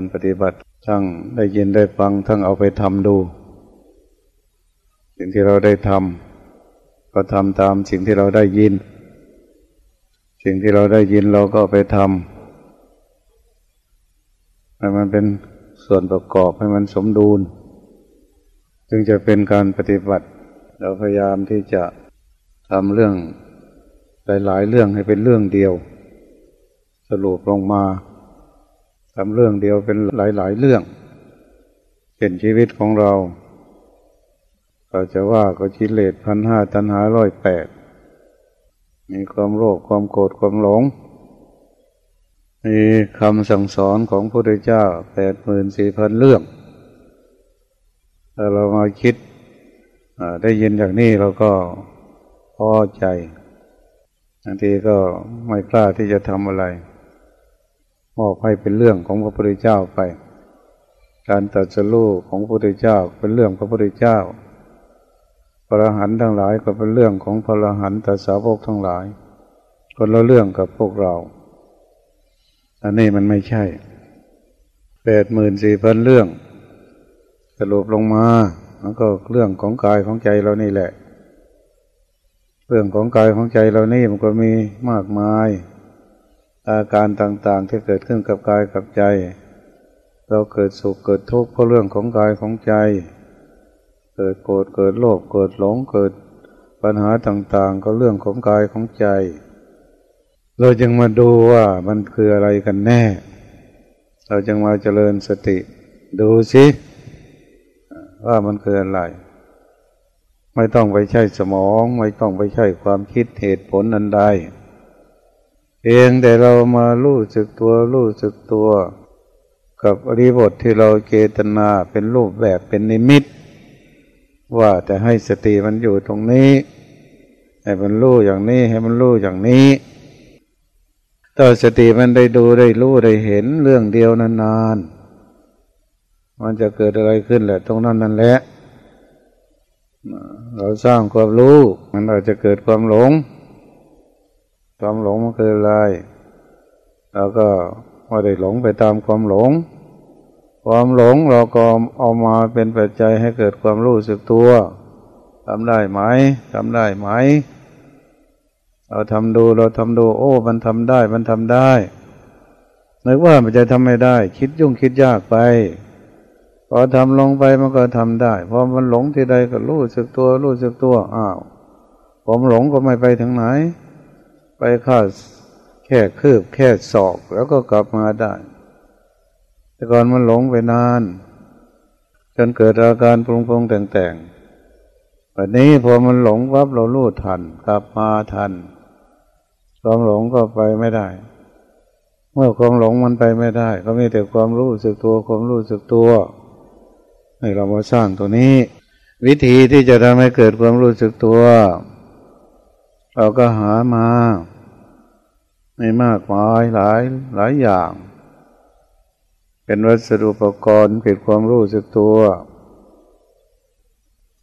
การปฏิบัติทั้งได้ยินได้ฟังทั้งเอาไปทำดู สิ่งที่เราได้ทำก็ทำตามสิ่งที่เราได้ยิน สิ่งที่เราได้ยินเราก็ไปทำให้มันเป็นส่วนประกอบให้มันสมดุล จึงจะเป็นการปฏิบัติ เราพยายามที่จะทำเรื่องหลายๆเรื่องให้เป็นเรื่องเดียว สรุปลงมา ทำเรื่องเดียวเป็นหลาย ๆ เรื่องเป็นชีวิตของเราเราจะว่าก็ชิเลตพันห้าตันหาร้อยแปดมีความโลภความโกรธความหลงมีคำสั่งสอนของพระพุทธเจ้าแปดหมื่นสี่พันเรื่องถ้าเรามาคิดได้ยินอย่างนี้เราก็พอใจบางทีก็ไม่กล้าที่จะทำอะไร มอบให้เป็นเรื่องของพระพุทธเจ้าไป การตัดสู้ของพระพุทธเจ้าเป็นเรื่องพระพุทธเจ้า พระหันทั้งหลายก็เป็นเรื่องของพระหันตัสาวกทั้งหลาย คนละเรื่องกับพวกเรา อันนี้มันไม่ใช่แปดหมื่นสี่พันเรื่อง สรุปลงมาแล้วก็เรื่องของกายของใจเรานี่แหละ เรื่องของกายของใจเรานี่มันก็มีมากมาย อาการต่างๆที่เกิดขึ้นกับกายกับใจ เราเกิดสุขเกิดทุกข์เพราะเรื่องของกายของใจ เกิดโกรธเกิดโลภเกิดหลงเกิดปัญหาต่างๆ ก็เรื่องของกายของใจ เราจึงมาดูว่ามันคืออะไรกันแน่ เราจึงมาเจริญสติ ดูสิว่ามันคืออะไร ไม่ต้องไปใช้สมอง ไม่ต้องไปใช้ความคิดเหตุผลอันใด พียงแต่เรามารู้สึกตัวรู้สึกตัว กับอริบทที่เราเจตนาเป็นรูปแบบเป็นนิมิต ว่าจะให้สติมันอยู่ตรงนี้ ให้มันรู้อย่างนี้ให้มันรู้อย่างนี้ถ้าสติมันได้ดูได้รู้ได้เห็นเรื่องเดียวนานๆมันจะเกิดอะไรขึ้นแหละ ตรงนั้นนั่นแหละเราสร้างความรู้มันอาจจะเกิดความหลง ความหลงมันคืออะไรเราก็ไม่ได้หลงไปตามความหลง ความหลงเราก็เอามาเป็นปัจจัยให้เกิดความรู้สึกตัวทำได้ไหมทำได้ไหม เราทำดูเราทำดู โอ้ มันทำได้มันทำได้นึกว่ามันจะทำไม่ได้ คิดยุ่งคิดยากไปพอทำลงไปมันก็ทำได้พอมันหลงที่ใดก็รู้สึกตัวรู้สึกตัวอ้าวผมหลงก็ไม่ไปถึงไหน ไปข้าแค่คืบแค่ศอก แล้วก็กลับมาได้ แต่ก่อนมันหลงไปนาน จนเกิดอาการปรุงปรุงแต่งๆวันนี้พอมันหลงวับเรารู้ทัน กลับมาทันความหลงก็ไปไม่ได้ เมื่อความหลงมันไปไม่ได้ ก็มีแต่ความรู้สึกตัวความรู้สึกตัวให้เรามาสร้างตัวนี้ วิธีที่จะทำให้เกิดความรู้สึกตัว เราก็หามา ไม่มากมายหลายหลายอย่าง เป็นวัสดุอุปกรณ์เกิดความรู้สึกตัว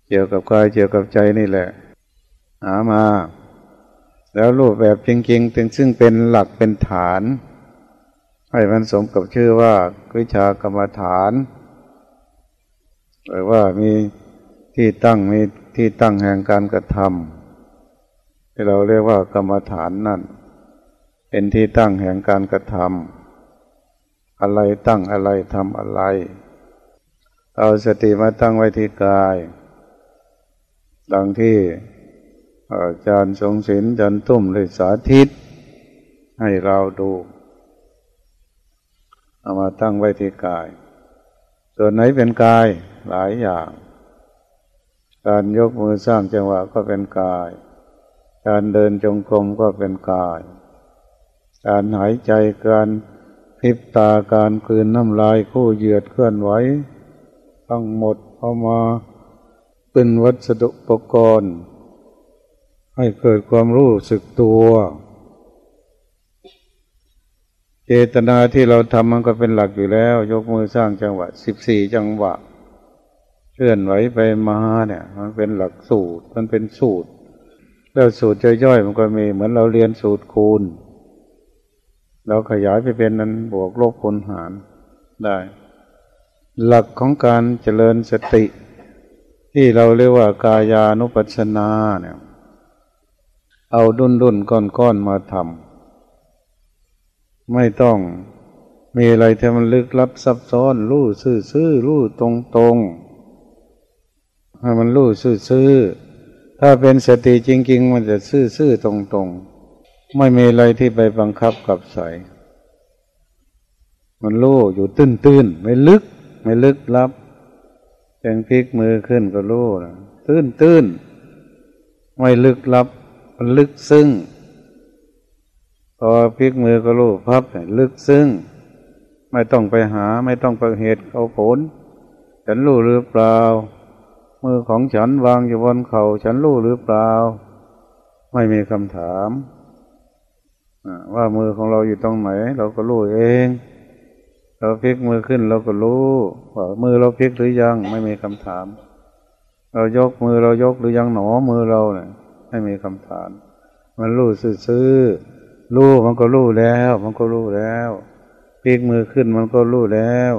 เกี่ยวกับกายเกี่ยวกับใจนี่แหละ หามา แล้วรูปแบบจริงๆถึงซึ่งเป็นหลักเป็นฐาน ให้มันสมกับชื่อว่าวิชากรรมฐานหรือว่ามีที่ตั้งมีที่ตั้งแห่งการกระทำ ที่เราเรียกว่ากรรมฐานนั่น เป็นที่ตั้งแห่งการกระทำอะไรตั้งอะไรทำอะไร เอาสติมาตั้งไว้ที่กาย ดังที่อาจารย์ทรงศิลจันตุ้มเลยสาธิต ให้เราดูเอามาตั้งไว้ที่กาย ส่วนไหนเป็นกายหลายอย่าง การยกมือสร้างจังหวะก็เป็นกาย การเดินจงกรมก็เป็นกาย การหายใจการพิบตาการคืนน้ำลายคู่เหยียดเคลื่อนไหวทั้งหมดเอามาเป็นวัสดุอุปกรณ์ ให้เกิดความรู้สึกตัว เจตนาที่เราทำมันก็เป็นหลักอยู่แล้ว ยกมือสร้างจังหวะสิบสี่จังหวะเคลื่อนไหวไปมาเนี่ย มันเป็นหลักสูตร มันเป็นสูตร แล้วสูตรย่อยๆมันก็มีเหมือนเราเรียนสูตรคูณ เราขยายไปเป็นนั้นบวกลบคูณหารได้ หลักของการเจริญสติ ที่เราเรียกว่ากายานุปัสสนาเนี่ยเอาดุนดุนก้อนก้อนมาทำไม่ต้องมีอะไรที่มันลึกลับซับซ้อนรู้ซื่อซื่อรู้ตรงตรงให้มันรู้ซื่อซื่อ ถ้าเป็นสติจริง ๆ มันจะซื่อซื่อตรงตรงไม่มีอะไรที่ไปบังคับกับใสมันรู้อยู่ตื้นตื้นไม่ลึก ไม่ลึกลับแจงพลิกมือขึ้นก็รู้นะตื้นตื้นไม่ลึกลับ มันลึกซึ้งพอพลิกมือก็รู้พับลึกซึ้งไม่ต้องไปหาไม่ต้องไปเหตุเขาผล ฉันรู้หรือเปล่า มือของฉันวางอยู่บนเขา่าฉันรู้หรือเปล่า ไม่มีคำถามว่ามือของเราอยู่ตรงไหน เราก็รู้เอง เราพลิกมือขึ้นเราก็รู้ว่ามือเราพลิกหรือยังไม่มีคำถาม เรายกมือเรายกหรือยังหนอมือเราเนี่ยไม่มีคำถาม มันรู้ซื่อรู้มันก็รู้แล้ว มันก็รู้แล้วพลิกมือขึ้นมันก็รู้แล้ว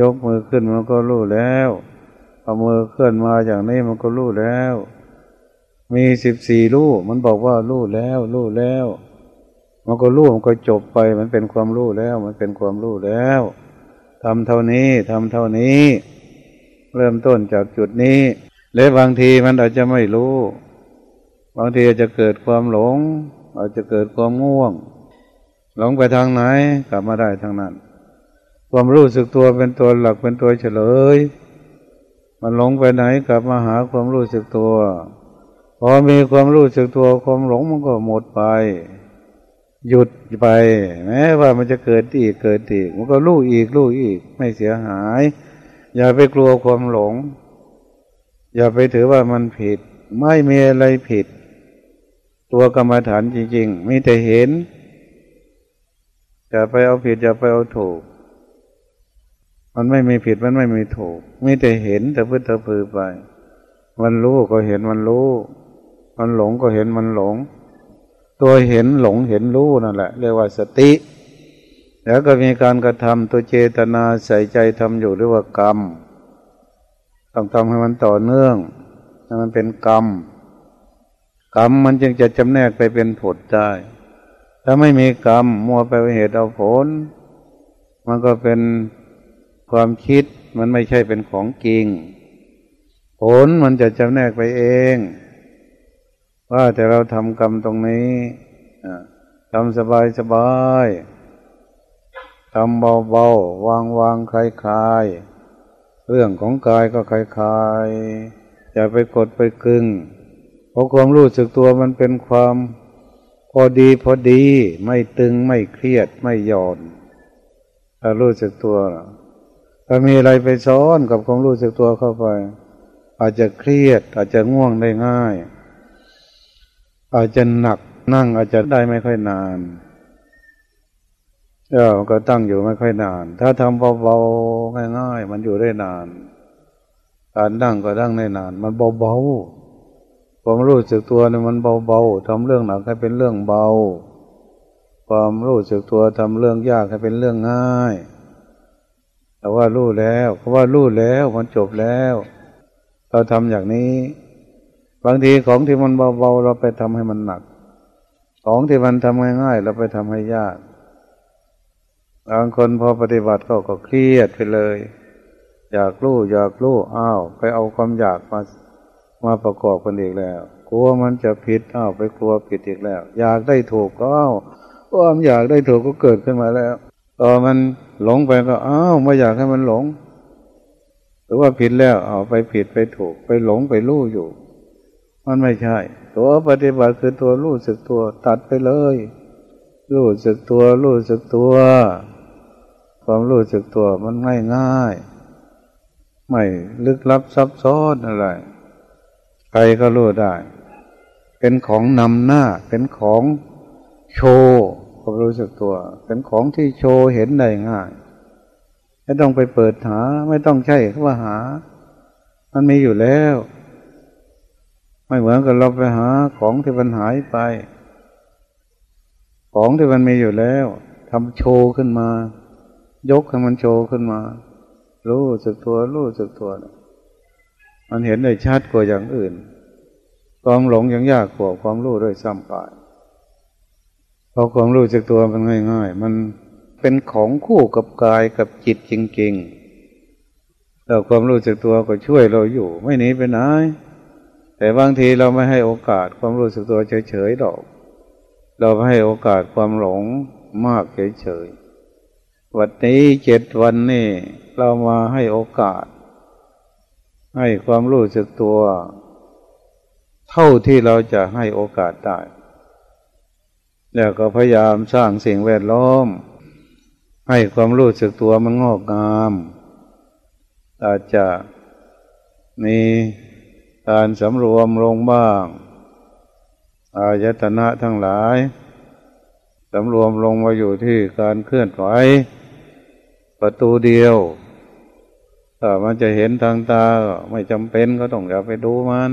ยกมือขึ้นมันก็รู้แล้ว เอามือเคลื่อนมาอย่างนี้มันก็รู้แล้ว มีสิบสี่รู้มันบอกว่ารู้แล้วรู้แล้ว มันก็รู้มันก็จบไป มันเป็นความรู้แล้ว มันเป็นความรู้แล้วทำเท่านี้ทำเท่านี้ เริ่มต้นจากจุดนี้ และบางทีมันอาจจะไม่รู้ บางทีอาจจะเกิดความหลง อาจจะเกิดความง่วง หลงไปทางไหนกลับมาได้ทางนั้น ความรู้สึกตัวเป็นตัวหลักเป็นตัวเฉลย มันหลงไปไหนกลับมาหาความรู้สึกตัวพอมีความรู้สึกตัวความหลงมันก็หมดไป หยุดไป แม้ว่ามันจะเกิดอีกเกิดอีก มันก็รู้อีกรู้อีก ไม่เสียหาย อย่าไปกลัวความหลง อย่าไปถือว่ามันผิด ไม่มีอะไรผิด ตัวกรรมฐานจริงๆ มีแต่เห็นอย่าไปเอาผิดอย่าไปเอาถูก มันไม่มีผิดมันไม่มีถูกไมีแต่เห็นแต่พื้นแต่พือไป มันรู้ก็เห็นมันรู้ มันหลงก็เห็นมันหลง ตัวเห็นหลงเห็นรู้นั่นแหละ เรียกว่าสติ แล้วก็มีการกระทำตัวเจตนาใส่ใจทำอยู่เรียกว่ากรรม ต้องทำให้มันต่อเนื่องให้มันเป็นกรรม กรรมมันจึงจะจำแนกไปเป็นผลได้ ถ้าไม่มีกรรมมัวไปเหตุเอาผล มันก็เป็น ความคิดมันไม่ใช่เป็นของจริง ผลมันจะจำแนกไปเอง ว่าแต่เราทำกรรมตรงนี้ทำสบายสบายทำเบาเบาวางวางคลายคลายเรื่องของกายก็คลายคลายอย่าไปกดไปกึงเพราะความรู้สึกตัวมันเป็นความพอดีพอดี ไม่ตึงไม่เครียดไม่หย่อนถ้ารู้สึกตัว ถ้ามีอะไรไปซ้อนกับความรู้สึกตัวเข้าไป อาจจะเครียด อาจจะง่วงได้ง่าย อาจจะหนักนั่งอาจจะได้ไม่ค่อยนานเออก็ตั้งอยู่ไม่ค่อยนาน ถ้าทำเบาๆง่ายๆมันอยู่ได้นาน การนั่งก็นั่งได้นาน มันเบาๆความรู้สึกตัวเนี่ยมันเบาๆทำเรื่องหนักให้เป็นเรื่องเบา ความรู้สึกตัวทำเรื่องยากให้เป็นเรื่องง่าย แต่ว่ารู้แล้วเพราะว่ารู้แล้วมันจบแล้ว เราทำอย่างนี้ บางทีของที่มันเบาๆเราไปทำให้มันหนัก ของที่มันทำง่ายๆเราไปทำให้ยากบางคนพอปฏิบัติก็ก็เครียดไปเลย อยากรู้อยากรู้อ้าว ไปเอาความอยากมามาประกอบกันอีกแล้ว กลัวมันจะผิดอ้าวไปกลัวผิดอีกแล้ว อยากได้ถูกก็อ้าวความอยากได้ถูกก็เกิดขึ้นมาแล้ว ตอมันหลงไปก็อ้าวไม่อยากให้มันหลง หรือว่าผิดแล้วเอาไปผิดไปถูก ไปหลงไปรู้อยู่ มันไม่ใช่ ตัวปฏิบัติคือตัวรู้สึกตัวตัดไปเลย รู้สึกตัวรู้สึกตัว ความรู้สึกตัวมันง่ายง่ายไม่ลึกลับซับซ้อนอะไร ใครก็รู้ได้ เป็นของนำหน้า เป็นของโชว์ ความรู้สึกตัว เป็นของที่โชว์เห็นได้ง่าย ไม่ต้องไปเปิดหา ไม่ต้องใช่ว่าหา มันมีอยู่แล้ว ไม่เหมือนกับเราไปหาของที่มันหายไป ของที่มันมีอยู่แล้วทำโชว์ขึ้นมา ยกให้มันโชว์ขึ้นมา รู้สึกตัว รู้สึกตัว มันเห็นได้ชัดกว่าอย่างอื่นความหลงยังยากกว่าความรู้ด้วยซ้ำไป เพราะความรู้สึกตัวมันง่าย ๆ มันเป็นของคู่กับกายกับจิตจริงๆแล้วความรู้สึกตัวก็ช่วยเราอยู่ ไม่หนีไปไหนแต่บางทีเราไม่ให้โอกาสความรู้สึกตัวเฉยๆดอก เราไม่ให้โอกาสความหลงมากเฉยๆวันนี้เจ็ดวันนี่เรามาให้โอกาส ให้ความรู้สึกตัว เท่าที่เราจะให้โอกาสได้ แล้วก็พยายามสร้างสิ่งแวดล้อม ให้ความรู้สึกตัวมันงอกงาม อาจจะมีการสำรวมลงบ้าง อายตนะทั้งหลายสำรวมลงมาอยู่ที่การเคลื่อนไหวประตูเดียวถ้ามันจะเห็นทางตาไม่จำเป็นก็ต้องอย่าไปดูมัน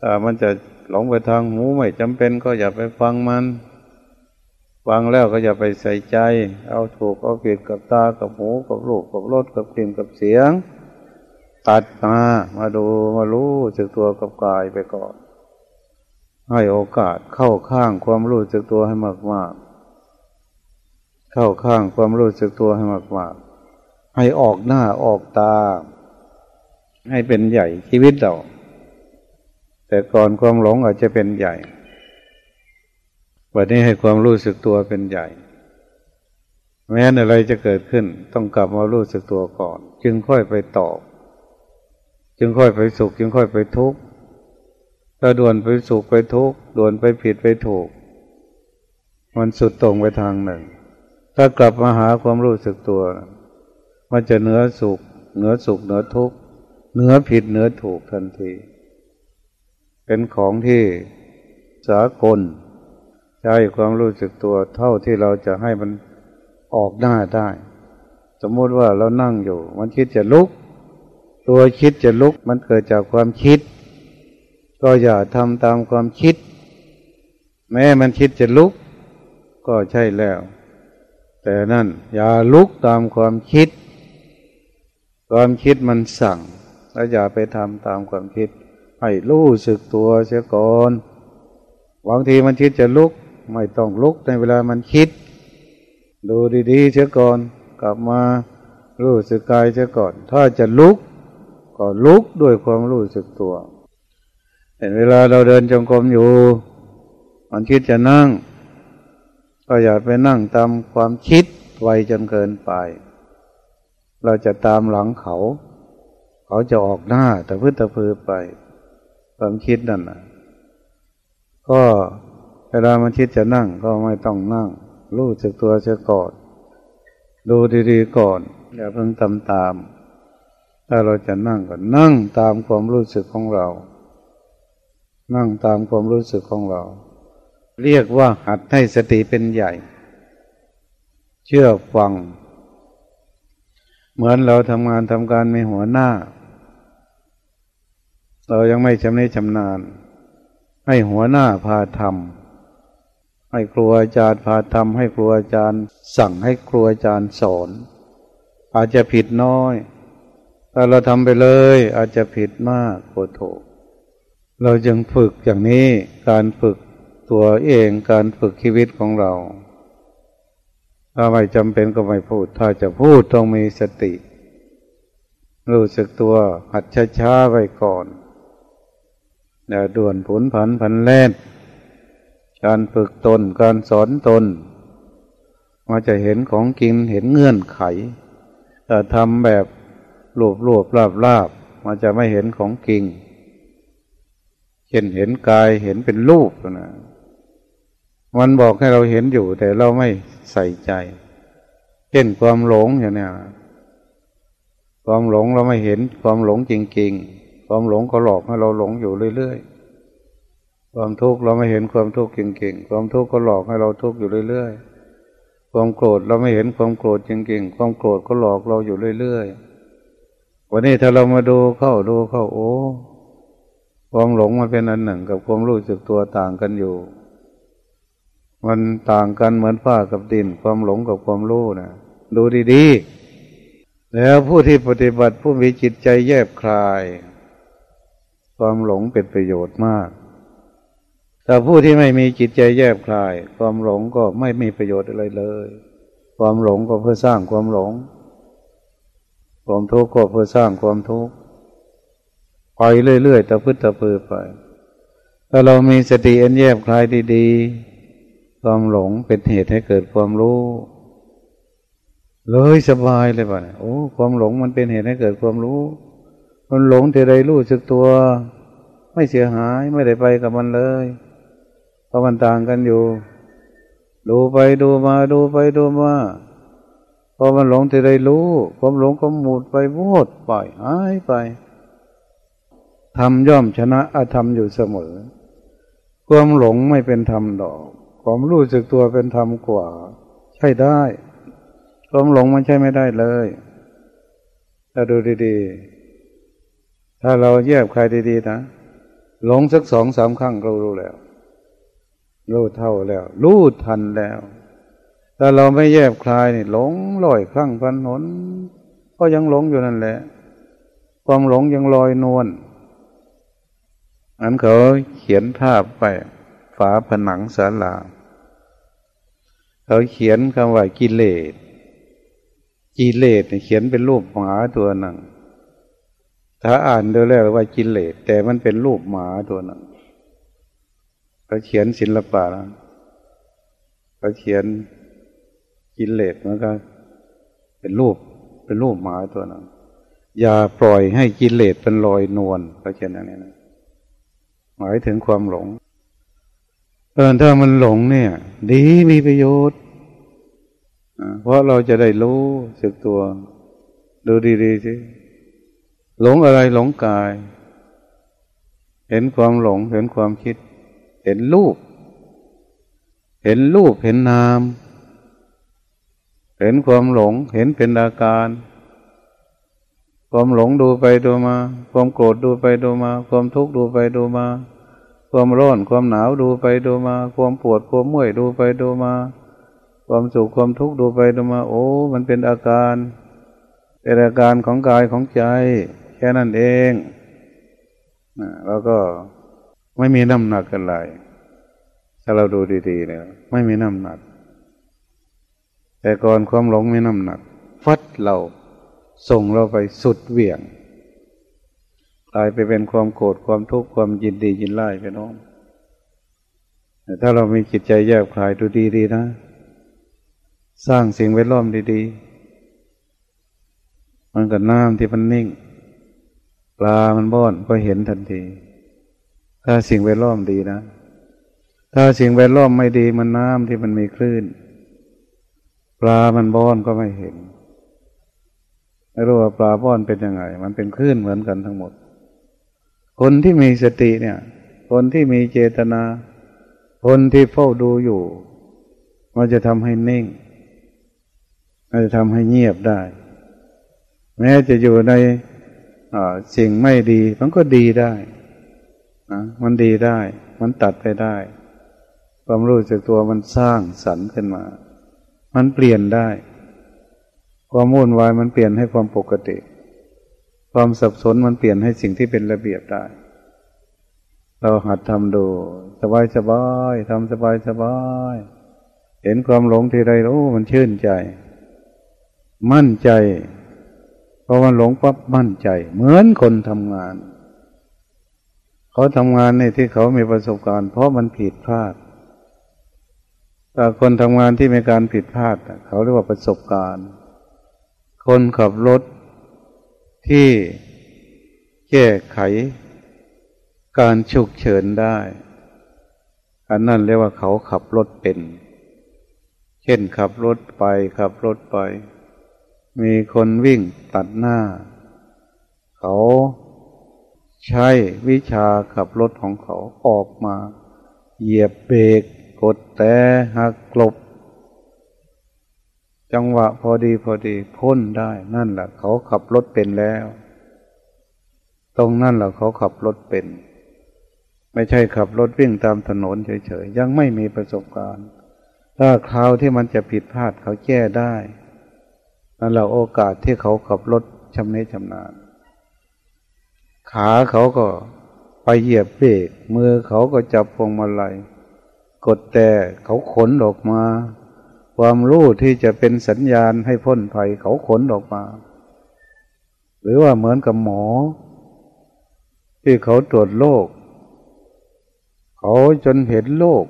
ถ้ามันจะ หลงไปทางหูไม่จำเป็นก็อย่าไปฟังมัน ฟังแล้วก็อย่าไปใส่ใจ เอาถูกเอาผิดกับตากับหูกับรูปกับรสกับกลิ่นกับเสียง ตัดมามาดูมารู้สึกตัวกับกายไปก่อน ให้โอกาสเข้าข้างความรู้สึกตัวให้มากมากเข้าข้างความรู้สึกตัวให้มากมากให้ออกหน้าออกตา ให้เป็นใหญ่ชีวิตเรา แต่ก่อนความหลงอาจจะเป็นใหญ่ วันนี้ให้ความรู้สึกตัวเป็นใหญ่ แม้นอะไรจะเกิดขึ้น ต้องกลับมารู้สึกตัวก่อน จึงค่อยไปตอบ จึงค่อยไปสุข จึงค่อยไปทุกข์ถ้าด่วนไปสุขไปทุกข์ด่วนไปผิดไปถูก มันสุดตรงไปทางหนึ่ง ถ้ากลับมาหาความรู้สึกตัว มันจะเหนือสุข เหนือสุขเหนือทุกข์เหนือผิดเหนือถูกทันที เป็นของที่สากลใช้ความรู้สึกตัวเท่าที่เราจะให้มันออกหน้าได้ สมมติว่าเรานั่งอยู่ มันคิดจะลุก ตัวคิดจะลุกมันเกิดจากความคิด ก็อย่าทำตามความคิด แม้มันคิดจะลุก ก็ใช่แล้ว แต่นั่นอย่าลุกตามความคิด ความคิดมันสั่งแล้วอย่าไปทำตามความคิด ให้รู้สึกตัวเสียก่อนบางทีมันคิดจะลุกไม่ต้องลุกในเวลามันคิด ดูดีๆเสียก่อน กลับมารู้สึกกายเสียก่อน ถ้าจะลุก ก็ลุกด้วยความรู้สึกตัว เห็นเวลาเราเดินจงกรมอยู่ มันคิดจะนั่ง ก็อย่าไปนั่งตามความคิดไวจนเกินไป เราจะตามหลังเขา เขาจะออกหน้าแต่พื้นตะพือไป ความคิดนั่นนะก็เวลามันคิดจะนั่งก็ไม่ต้องนั่ง รู้จักตัวเสียก่อน ดูดีๆก่อน อย่าเพิ่งทำตาม ถ้าเราจะนั่งก็นั่งตามความรู้สึกของเรา นั่งตามความรู้สึกของเรา เรียกว่าหัดให้สติเป็นใหญ่ เชื่อฟัง เหมือนเราทำงานทำการมีหัวหน้า เรายังไม่ชำนิชำนาญ ให้หัวหน้าพาทำให้ครูอาจารย์พาทำให้ครูอาจารย์ สั่งให้ครูอาจารย์สอน อาจจะผิดน้อยถ้าเราทำไปเลย อาจจะผิดมากโคโถเราจึงฝึกอย่างนี้การฝึกตัวเองการฝึกชีวิตของเรา ถ้าไม่จำเป็นก็ไม่พูด ถ้าจะพูดต้องมีสติ รู้สึกตัวหัดช้าๆไว้ก่อน อย่าด่วนผุนผันผันแล่นการฝึกตนการสอนตนมาจะเห็นของกินเห็นเงื่อนไขแต่ทำแบบรวบรวบลาบลาบมันจะไม่เห็นของกิงช่นเห็นกายเห็นเป็นรูปนะมันบอกให้เราเห็นอยู่ แต่เราไม่ใส่ใจเช่นความหลงอย่างนี้ความหลงเราไม่เห็นความหลงจริงๆ ความหลงก็หลอกให้เราหลงอยู่เรื่อยๆ ความทุกข์เราไม่เห็นความทุกข์จริงๆ ความทุกข์ก็หลอกให้เราทุกข์อยู่เรื่อยๆ ความโกรธเราไม่เห็นความโกรธจริงๆ ความโกรธก็หลอกเราอยู่เรื่อยๆ วันนี้ถ้าเรามาดูเข้าดูเข้าโอ้ความหลงมันเป็นอันหนึ่งกับความรู้สึกตัวต่างกันอยู่ มันต่างกันเหมือนผ้ากับดิน ความหลงกับความรู้นะดูดีๆ แล้วผู้ที่ปฏิบัติผู้มีจิตใจแยบคลาย ความหลงเป็นประโยชน์มาก แต่ผู้ที่ไม่มีจิตใจแยบคลาย ความหลงก็ไม่มีประโยชน์อะไรเลย ความหลงก็เพื่อสร้างความหลง ความทุกข์ก็เพื่อสร้างความทุกข์ไปเรื่อยๆตะพื้นตะพือไป ถ้าเรามีสติอันแยบคลายดีๆ ความหลงเป็นเหตุให้เกิดความรู้ เลยสบายเลยป่ะโอ้ ความหลงมันเป็นเหตุให้เกิดความรู้ มันหลงทีไรรู้สึกตัว ไม่เสียหายไม่ได้ไปกับมันเลยเพราะมันต่างกันอยู่ ดูไปดูมาดูไปดูมาพอมันหลงทีไรรู้ความหลงก็หมดไปโวดไปหายไปธรรมย่อมชนะอาธรรมอยู่เสมอ ความหลงไม่เป็นธรรมดอก ความรู้สึกตัวเป็นธรรมกว่า ใช่ได้ ความหลงมันใช่ไม่ได้เลยถ้าดูดีๆ ถ้าเราแยบใครดีๆนะหลงสักสองสามครั้งเรารู้แล้ว รู้เท่าแล้ว รู้ทันแล้วถ้าเราไม่แยบคลายนี่หลงลอยครั้งพันหน ก็ยังหลงอยู่นั่นแหละ ความหลงยังลอยนวลอันเขาเขียนภาพไปฝาผนังศาลา เขาเขียนคำว่ากิเลสกิเลสเขียนเป็นรูปหมาตัวหนึ่ง ถ้าอ่านดูแล้วว่ากิเลสแต่มันเป็นรูปหมาตัวหนึ่งเขาเขียนศิลปะเขาเขียนกิเลสมันก็ เป็นรูป เป็นรูปหมาตัวหนึ่งอย่าปล่อยให้กิเลสเป็นลอยนวลเขาเขียนอย่างนี้นะหมายถึงความหลงเออถ้ามันหลงเนี่ย ดีมีประโยชน์เพราะเราจะได้รู้สึกตัว ดูดีๆสิ หลงอะไรหลงกาย เห็นความหลง เห็นความคิด เห็นรูป เห็นรูปเห็นนาม เห็นความหลง เห็นเป็นอาการ ความหลงดูไปดูมา ความโกรธดูไปดูมา ความทุกข์ดูไปดูมา ความร้อนความหนาวดูไปดูมา ความปวดความเมื่อยดูไปดูมา ความสุขความทุกข์ดูไปดูมา โอ้ มันเป็นอาการเป็นอาการของกายของใจ ค่นั้นเองนะแล้วก็ไม่มีน้ำหนักกันเลยถ้าเราดูดีๆเนี่ยไม่มีน้ำหนัก แต่ก่อนความหลงมีน้ำหนัก ฟัดเราส่งเราไปสุดเหวี่ยงกลายไปเป็นความโกรธความทุกข์ความยินดียินไล่ไปน้องแต่ถ้าเรามีจิตใจแยบคลายดูดีๆนะ สร้างสิ่งแวดล้อมดีๆมันกับน้ำที่มันนิ่ง ปลามันบ้อนก็เห็นทันที ถ้าสิ่งแวดล้อมดีนะ ถ้าสิ่งแวดล้อมไม่ดีมันน้ำที่มันมีคลื่น ปลามันบ้อนก็ไม่เห็นไม่รู้ว่าปลาป้อนเป็นยังไง มันเป็นคลื่นเหมือนกันทั้งหมด คนที่มีสติเนี่ย คนที่มีเจตนา คนที่เฝ้าดูอยู่ มันจะทำให้นิ่ง มันจะทำให้เงียบได้ แม้จะอยู่ใน สิ่งไม่ดีมันก็ดีได้นะมันดีได้ มันตัดไปได้ ความรู้สึกตัวมันสร้างสรรค์ขึ้นมา มันเปลี่ยนได้ ความวุ่นวายมันเปลี่ยนให้ความปกติ ความสับสนมันเปลี่ยนให้สิ่งที่เป็นระเบียบได้ เราหัดทำดู สบายสบายทำสบายสบายเห็นความหลงทีไรโอ้มันชื่นใจ มั่นใจ พอมันหลงปั๊บมั่นใจ เหมือนคนทำงาน เขาทำงานในที่เขามีประสบการณ์ เพราะมันผิดพลาดแต่คนทำงานที่มีการผิดพลาดเขาเรียกว่าประสบการณ์ คนขับรถที่แก้ไข การฉุกเฉินได้ อันนั้นเรียกว่าเขาขับรถเป็น เช่นขับรถไปขับรถไป มีคนวิ่งตัดหน้า เขาใช้วิชาขับรถของเขาออกมา เหยียบเบรกกดแต่หักกลบ จังหวะพอดีพอดีพ้นได้นั่นแหละเขาขับรถเป็นแล้ว ตรงนั่นแหละเขาขับรถเป็น ไม่ใช่ขับรถวิ่งตามถนนเฉยๆยังไม่มีประสบการณ์ ถ้าคราวที่มันจะผิดพลาดเขาแก้ได้ นั่นแหละโอกาสที่เขาขับรถชำนิชำนาญ ขาเขาก็ไปเหยียบเบรกมือเขาก็จับพวงมาลัยกดแต่เขาขนออกมา ความรู้ที่จะเป็นสัญญาณให้พ้นภัยเขาขนออกมา หรือว่าเหมือนกับหมอ ที่เขาตรวจโรคเขาจนเห็นโลก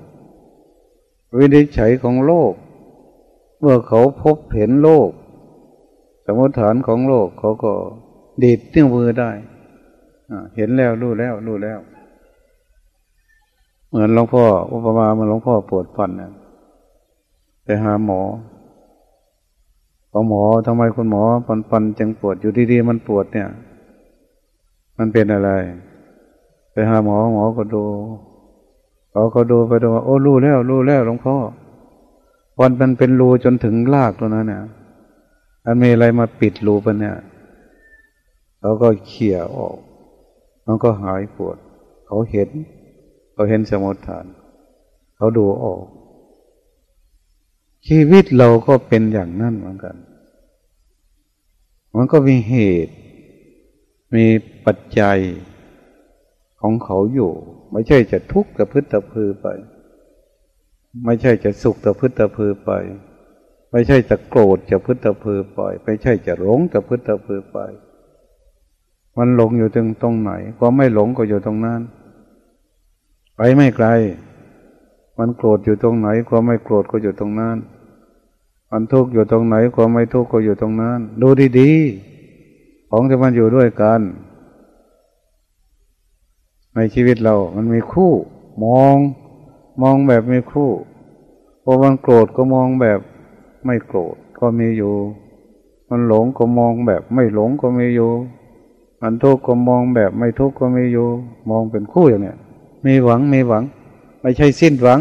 วินิจฉัยของโลกเมื่อเขาพบเห็นโลก สมมติฐานของโลกเขาก็ดีดติ้งมือได้เห็นแล้วรู้แล้วรู้แล้ว เหมือนหลวงพ่ออุปมาเหมือนหลวงพ่อปวดฟันเนี่ยไปหาหมอพอหมอทำไมคุณหมอฟันฟันจึงปวดอยู่ดีๆมันปวดเนี่ย มันเป็นอะไร ไปหาหมอหมอก็ดูเขาก็ดูไปดูว่าโอ้รู้แล้วรู้แล้วหลวงพ่อวันมันเป็นรูจนถึงรากตัวนั้นเนี่ย มันมีอะไรมาปิดรูปเนี่ยเขาก็เขี่ยออก มันก็หายปวด เขาเห็น เขาเห็นสมุทฐาน เขาดูออก ชีวิตเราก็เป็นอย่างนั้นเหมือนกัน มันก็มีเหตุ มีปัจจัยของเขาอยู่ ไม่ใช่จะทุกข์ต่พืชแต่พือไป ไม่ใช่จะสุขต่พืชแต่พือไป ไม่ใช่จะโกรธจะพืชแต่พือไปไม่ใช่จะหลงแต่พืชแต่พือไปมันหลงอยู่ตรงตรงไหนความไม่หลงก็อยู่ตรงนั้น ไปไม่ไกล มันโกรธอยู่ตรงไหนความไม่โกรธก็อยู่ตรงนั้น มันทุกข์อยู่ตรงไหนความไม่ทุกข์ก็อยู่ตรงนั้น ดูดีๆ ของที่มันอยู่ด้วยกัน ในชีวิตเรา มันมีคู่ มอง มองแบบมีคู่พอมันโกรธก็มองแบบ ไม่โกรธก็มีอยู่ มันหลงก็มองแบบไม่หลงก็มีอยู่ มันทุกข์ก็มองแบบไม่ทุกข์ก็มีอยู่ มองเป็นคู่อย่างเนี้ยมีหวังมีหวัง ไม่ใช่สิ้นหวัง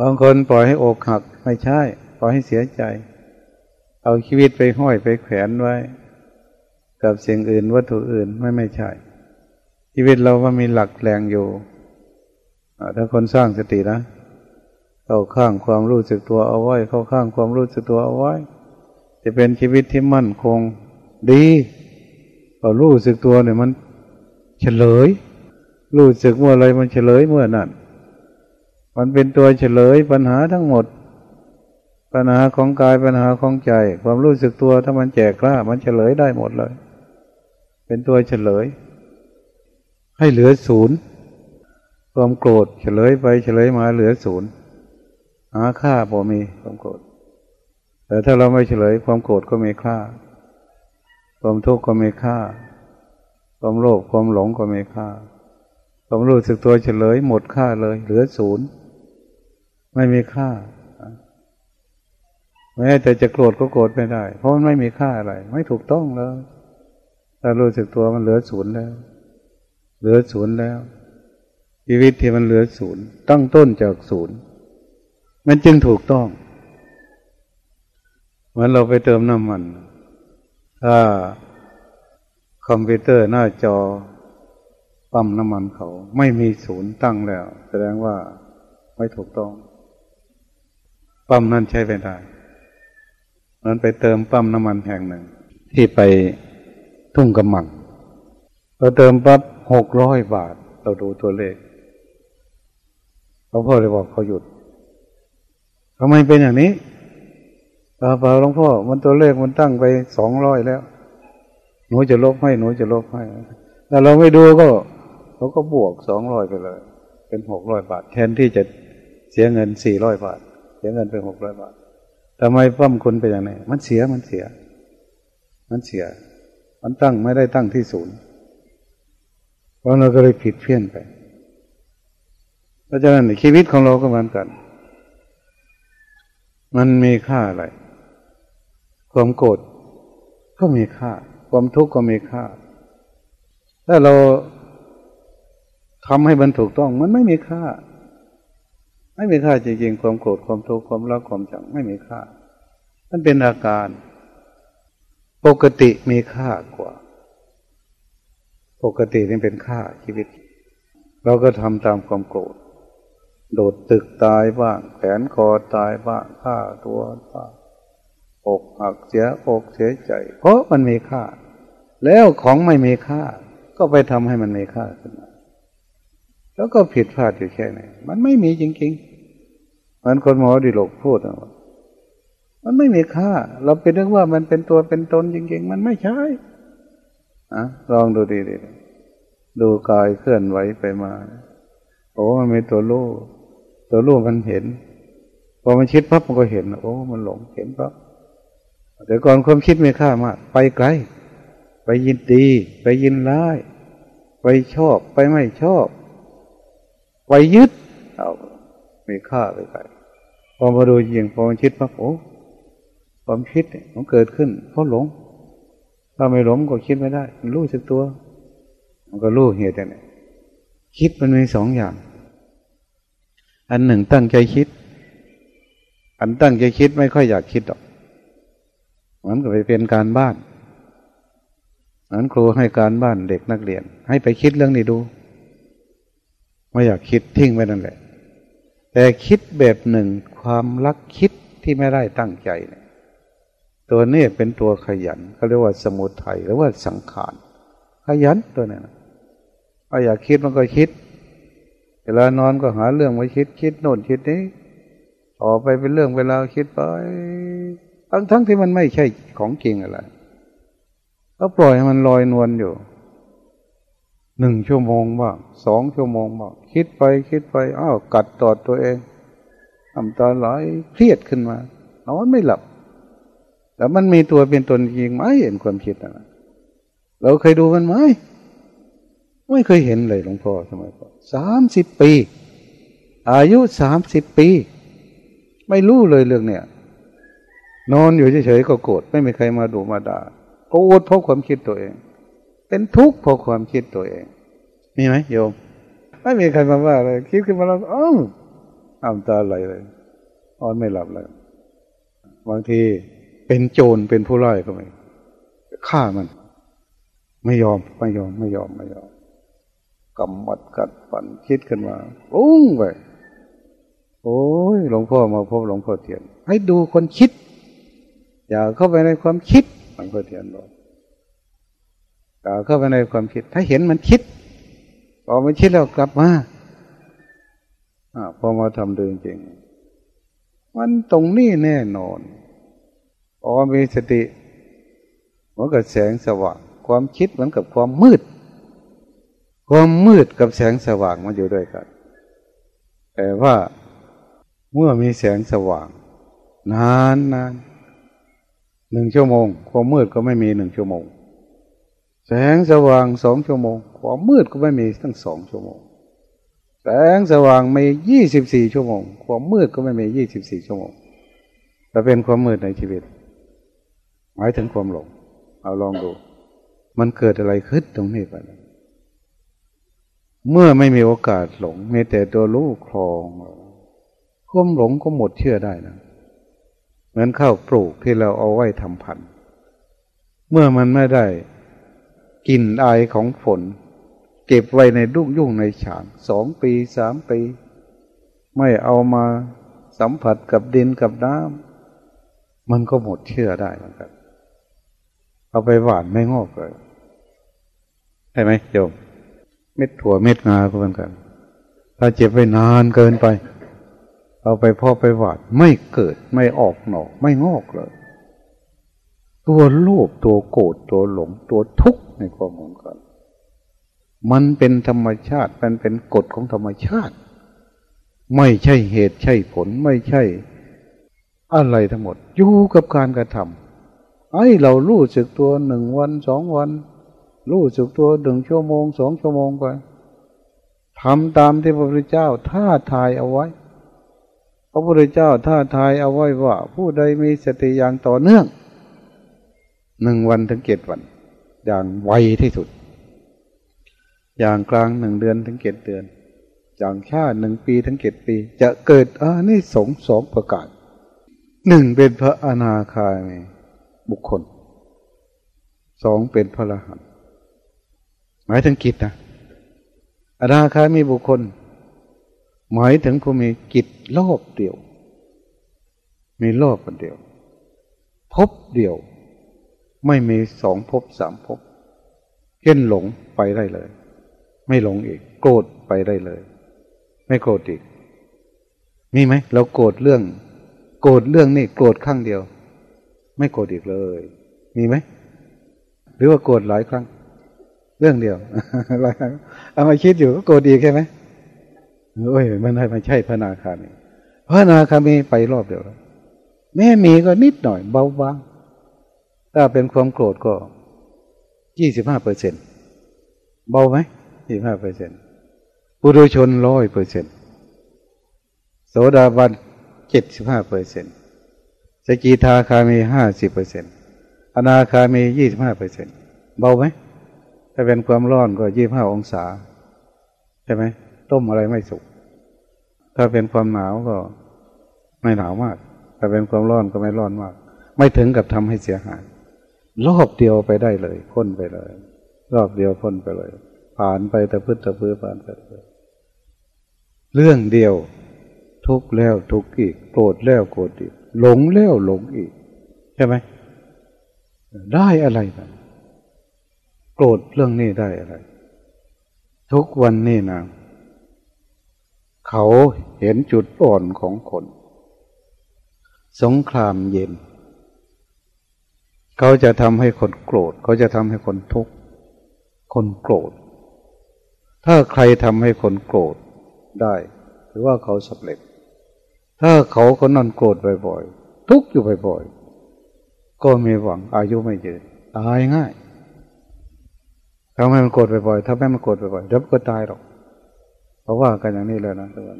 บางคนปล่อยให้อกหักไม่ใช่ปล่อยให้เสียใจ เอาชีวิตไปห้อยไปแขวนไว้ กับสิ่งอื่นวัตถุอื่นไม่ไม่ใช่ ชีวิตเราก็มีหลักแรงอยู่ถ้าคนสร้างสตินะ เข้าข้างความรู้สึกตัวเอาไว้ เข้าข้างความรู้สึกตัวเอาไว้ จะเป็นชีวิตที่มั่นคงดีพอรู้สึกตัวเนี่ยมันเฉลย รู้สึกเมื่อไรมันเฉลยเมื่อนั้นมันเป็นตัวเฉลยปัญหาทั้งหมด ปัญหาของกายปัญหาของใจ ความรู้สึกตัวถ้ามันแจกกล้า มันเฉลยได้หมดเลย เป็นตัวเฉลย ให้เหลือศูนย์ความโกรธเฉลยไปเฉลยมาเหลือศูนย์ หาค่าบ่มีความโกรธแต่ถ้าเราไม่เฉลยความโกรธก็มีค่า ความทุกข์ก็มีค่า ความโลภความหลงก็มีค่า ความรู้สึกตัวเฉลยหมดค่าเลย เหลือศูนย์ไม่มีค่าแม้แต่จะโกรธก็โกรธไม่ได้ เพราะมันไม่มีค่าอะไร ไม่ถูกต้องเลยถ้ารู้สึกตัวมันเหลือศูนย์แล้ว เหลือศูนย์แล้วชีวิตที่มันเหลือศูนย์ตั้งต้นจากศูนย์ มันจึงถูกต้องเหมือนเราไปเติมน้ำมัน ถ้าคอมพิวเตอร์หน้าจอปั๊มน้ำมันเขาไม่มีศูนย์ตั้งแล้ว แสดงว่าไม่ถูกต้อง ปั๊มนั่นใช้ไม่ได้นั้นไปเติมปั๊มน้ำมันแห่งหนึ่ง ที่ไปทุ่งกำมังพอเติมปั๊บหกร้อยบาท เราดูตัวเลขหลวพ่อเลยบอกเขาหยุด ทำไมเป็นอย่างนี้เปล่าหลวงพ่อ มันตัวเลขมันตั้งไปสองร้อยแล้ว หนูจะลบให้หนูจะลบให้แต่เราไม่ดูก็เขาก็บวกสองร้อยไปเลย เป็นหกร้อยบาท แทนที่จะเสียเงินสี่ร้อยบาท เสียเงินเป็นหกร้อยบาททำไมปั้มคุณไปอย่างนี้มันเสียมันเสีย มันเสีย มันตั้งไม่ได้ตั้งที่ศูนย์เพราะเราก็เลยผิดเพี้ยนไป เพราะฉะนั้นชีวิตของเราก็เหมือนกัน มันมีค่าอะไร ความโกรธก็มีค่า ความทุกข์ก็มีค่า ถ้าเราทำให้มันถูกต้อง มันไม่มีค่า ไม่มีค่าจริงๆ ความโกรธ ความทุกข์ ความรัก ความชังไม่มีค่า มันเป็นอาการ ปกติมีค่ากว่า ปกตินี่เป็นค่าชีวิต เราก็ทำตามความโกรธ โดดตึกตายบ้างแขนคอตายบ้างฆ่าตัวบ้างอกหักเสียอกเสียใจ เพราะมันมีค่า แล้วของไม่มีค่า ก็ไปทำให้มันมีค่าขึ้นมาแล้วก็ผิดพลาดอยู่แค่ไหนมันไม่มีจริงๆมันคนหมอดิโลกพูดนะมันไม่มีค่า เราไปนึกว่ามันเป็นตัวเป็นตนจริง ๆ มันไม่ใช่อะลองดูดีๆดูกายเคลื่อนไหวไปมา โอ้มันมีตัวรู้ ตัวรู้มันเห็น พอมันคิดปั๊บมันก็เห็น โอ้ มันหลงเห็นปั๊บแต่ก่อนความคิดไมีค่ามากไปไกล ไปยินดี ไปยินร้าย ไปชอบ ไปไม่ชอบ ไปยึด เอามีค่าไปไกลพอมาดูยิงพอมันคิดปั๊บโอ้ความคิดมันเกิดขึ้น เพราะหลง ถ้าไม่หลงก็คิดไม่ได้ รู้สึกตัว มันก็รู้เหตุนี่คิดมันมีสองอย่าง อันหนึ่งตั้งใจคิด อันตั้งใจคิดไม่ค่อยอยากคิดหรอกมันก็ไปเป็นการบ้านนั้นครูให้การบ้านเด็กนักเรียน ให้ไปคิดเรื่องนี้ดู ไม่อยากคิดทิ้งไว้นั่นแหละ แต่คิดแบบหนึ่งความรักคิดที่ไม่ได้ตั้งใจเนี่ยตัวนี้เป็นตัวขยันเขาเรียกว่าสมุทัยหรือว่าสังขารขยันตัวนี้นะถ้าอยากคิดมันก็คิด เวลานอนก็หาเรื่องมาคิดคิดโน่นคิดนี้ต่อไปเป็นเรื่องเวลาคิดไปทั้งทั้งที่มันไม่ใช่ของจริงอะไร ก็ปล่อยให้มันลอยนวลอยู่หนึ่งชั่วโมงบ้างสองชั่วโมงบ้างคิดไปคิดไปอ้าวกัดตอดตัวเองทำตาไหลเครียดขึ้นมานอนไม่หลับ แล้วมันมีตัวเป็นตนจริงไหมเห็นความคิดนะเราเคยดูมันไหม ไม่เคยเห็นเลยหลวงพ่อสมัยก่อนสามสิบปี อายุสามสิบปี ไม่รู้เลยเรื่องเนี้ยนอนอยู่เฉยๆก็โกรธไม่มีใครมาดูมาด่าโกรธเพราะความคิดตัวเอง เป็นทุกข์เพราะความคิดตัวเองมีไหมโยม ไม่มีใครมาว่าเลยคิดขึ้นมาแล้วอ้าวอ้ามตาไหลเลยนอนไม่หลับเลยบางทีเป็นโจรเป็นผู้ร้ายก็ไม่ฆ่ามัน ไม่ยอมไม่ยอมไม่ยอมไม่ยอม กำมัดกัดฝันคิดขึ้นมาอุ้งไปโอ้ยหลวงพ่อมาพบหลวงพ่อเทียน ให้ดูคนคิด อย่าเข้าไปในความคิดหลวงพ่อเทียนบอกอย่าเข้าไปในความคิด ถ้าเห็นมันคิดพอมันคิดแล้วกลับมาอพอมาทำดูจริงมันตรงนี้แน่นอนพอมีสติเหมือนกับแสงสว่าง ความคิดเหมือนกับความมืด ความมืดกับแสงสว่างมันอยู่ด้วยกัน แต่ว่าเมื่อมีแสงสว่าง นานนานหนึ่งชั่วโมง ความมืดก็ไม่มีหนึ่งชั่วโมง แสงสว่างสองชั่วโมง ความมืดก็ไม่มีทั้งสองชั่วโมง แสงสว่างมียี่สิบสี่ชั่วโมง ความมืดก็ไม่มียี่สิบสี่ชั่วโมงแต่เป็นความมืดในชีวิต หมายถึงความหลง เอาลองดู มันเกิดอะไรขึ้นตรงนี้ไป เมื่อไม่มีโอกาสหลงมีแต่ตัวรู้คลองความหลงก็หมดเชื่อได้นะเหมือนข้าวปลูกที่เราเอาไว้ทำพันธุ์เมื่อมันไม่ได้กินอายของฝน เก็บไว้ในดุกยุ่งในฉางสองปีสามปี ไม่เอามาสัมผัสกับดินกับน้ำมันก็หมดเชื่อได้เหมือนกันเอาไปหวานไม่งอกเลยใช่ไหมโยม เม็ดถั่วเม็ดงาก็เหมือนกัน ถ้าเจ็บไปนานเกินไป เอาไปพ่อไปหวานไม่เกิดไม่ออกหนอกไม่งอกเลย ตัวโลภตัวโกรธตัวหลงตัวทุกข์ในความเหมือนกัน มันเป็นธรรมชาติมันเป็นกฎของธรรมชาติ ไม่ใช่เหตุใช่ผลไม่ใช่ อะไรทั้งหมดอยู่กับการกระทำให้เรารู้สึกตัวหนึ่งวันสองวัน รู้สึกตัวหนึ่งชั่วโมงสองชั่วโมงไปทำตามที่พระพุทธเจ้าท่าทายเอาไว้ พระพุทธเจ้าท่าทายเอาไว้ว่า ผู้ใดมีสติอย่างต่อเนื่องหนึ่งวันถึงเจ็ดวัน อย่างไวที่สุด อย่างกลางหนึ่งเดือนถึงเจ็ดเดือน อย่างชาหนึ่งปีถึงเจ็ดปี จะเกิดอานิสงส์สองประกาศหนึ่งเป็นพระอนาคามีบุคคลสองเป็นพระรหันต หมายถึงกิจนะอนาคามีบุคคล หมายถึงผู้มีกิจรอบเดียว มีรอบคนเดียว พบเดียว ไม่มีสองพบสามพบเช่นหลงไปได้เลย ไม่หลงอีก โกรธไปได้เลย ไม่โกรธอีก มีไหมเราโกรธเรื่อง โกรธเรื่องนี่โกรธครั้งเดียว ไม่โกรธอีกเลย มีไหมหรือว่าโกรธหลายครั้ง รื่องเดียวหลายครั้งเอามาคิดอยู่ก็โกรธอีกใช่ไหมโอ้ยมันไม่ใช่พระนาคามีพระนาคามีไปรอบเดียวแล้วแม่มีก็นิดหน่อยเบาบางถ้าเป็นความโกรธก็ยี่สิบห้าเปอร์เซ็นเบาไหมยี่ห้าเปอร์เซ็นปุถุชนร้อยเปอร์เซ็นโสดาบันเจ็ดสิบห้าเปอร์เซ็นสกิทาคามีห้าสิบเปอร์เซ็นอนาคามียี่สิบห้าเปอร์เซ็นเบาไหม ถ้าเป็นความร้อนก็ยี่ห้าองศา ใช่ไหมต้มอะไรไม่สุก ถ้าเป็นความหนาวก็ไม่หนาวมาก ถ้าเป็นความร้อนก็ไม่ร้อนมาก ไม่ถึงกับทำให้เสียหาย รอบเดียวไปได้เลยพ้นไปเลย รอบเดียวพ้นไปเลย ผ่านไปแต่พื้นแต่พื้นผ่านไปเลยเรื่องเดียว ทุกแล้วทุกอีกโกรธแล้วโกรธอีกหลงแล้วหลงอีก ใช่ไหมได้อะไรนะ โกรธเรื่องนี้ได้อะไร ทุกวันนี้นะเขาเห็นจุดอ่อนของคน สงครามเย็น เขาจะทำให้คนโกรธ เขาจะทำให้คนทุกข์ คนโกรธ ถ้าใครทำให้คนโกรธได้ หรือว่าเขาสำเร็จ ถ้าเขาคนนั้นโกรธบ่อยๆ ทุกข์อยู่บ่อยๆ ก็มีหวังอายุไม่ยืนตายง่าย ทำให้มันโกรธบ่อยๆถ้าไม่มันโกรธบ่อยๆเดี๋ยวก็ตายหรอก เพราะว่ากันอย่างนี้แล้วนะทุกวัน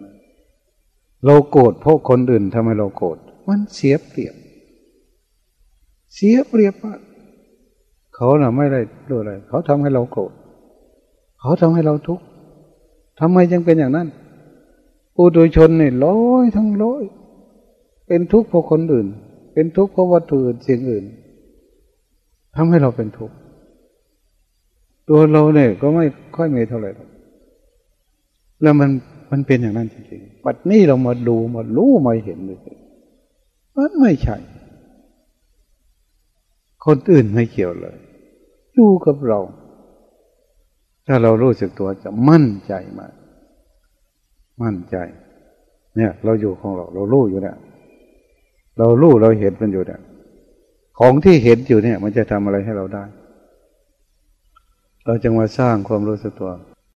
เราโกรธเพราะคนอื่นทำให้เราโกรธมันเสียเปรียบ เสียเปรียบมากเขาน่ะไม่ได้รู้อะไรเขาทำให้เราโกรธเขาทำให้เราทุกข์ทำไมจึงเป็นอย่างนั้นปุถุชนเนี่ร้อยทั้งร้อยเป็นทุกข์เพราะคนอื่น เป็นทุกข์เพราะวัตถุอื่นสิ่งอื่นทำให้เราเป็นทุกข์ ตัวเราเนี่ยก็ไม่ค่อยมีเท่าไหร่แล้วมันมันเป็นอย่างนั้นจริงๆปัจนี้เรามาดูมารู้มาเห็นเลยมันไม่ใช่ คนอื่นไม่เกี่ยวเลย อยู่กับเรา ถ้าเรารู้สึกตัวจะมั่นใจมาก มั่นใจ เนี่ย เราอยู่ของเรา เรารู้อยู่เนี่ยเรารู้เราเห็นมันอยู่เนี่ยของที่เห็นอยู่เนี่ย มันจะทำอะไรให้เราได้ เราจึงมาสร้างความรู้สึกตัว